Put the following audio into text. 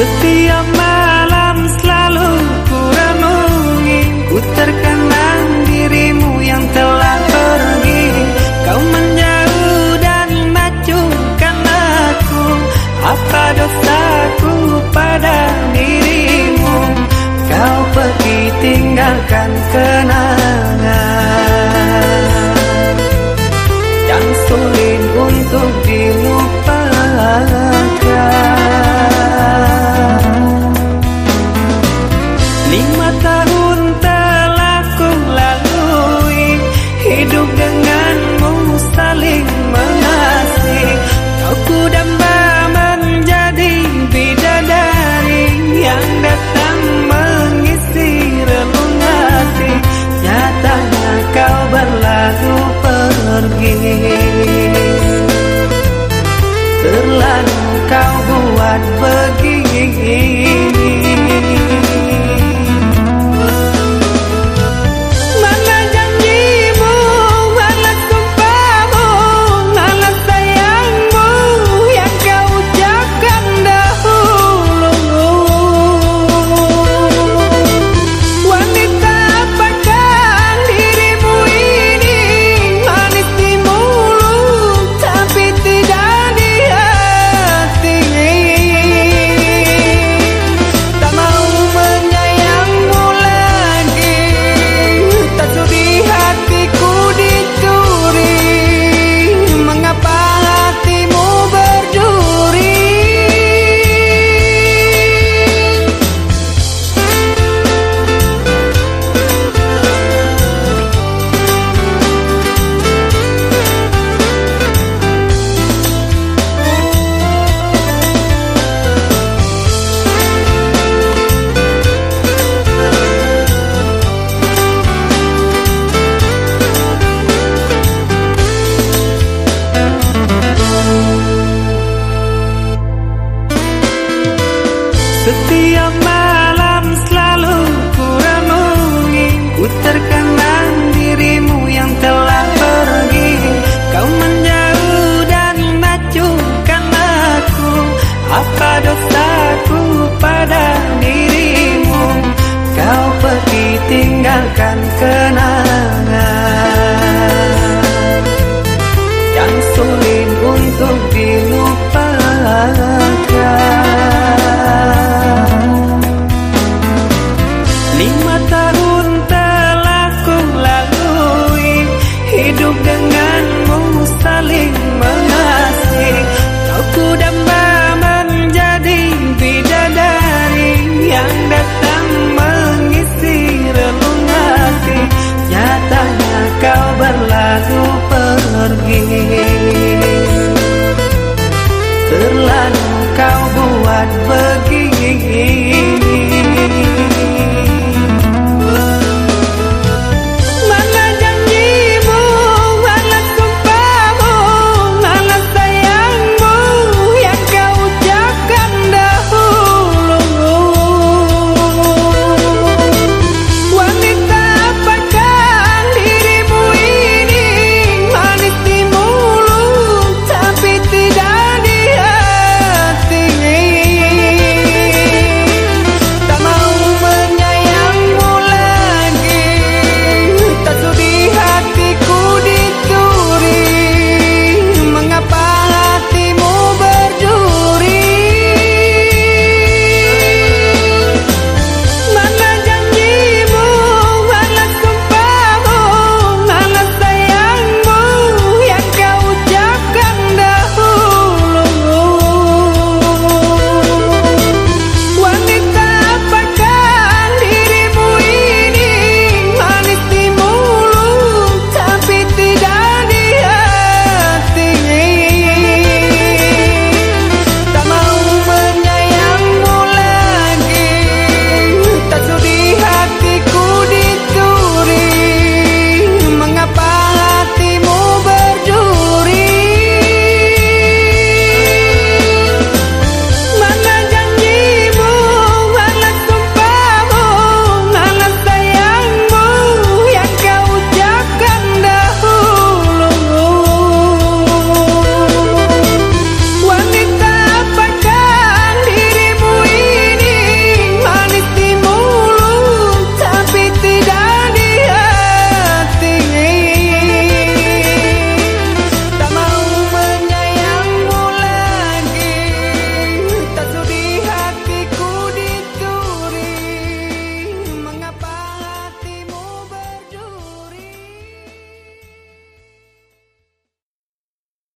Setiap malam selalu ku renungi Ku terkenang dirimu yang telah pergi. Kau menjauh dan majukan aku Apa dosaku pada dirimu? Kau pergi tinggalkan What? 就更。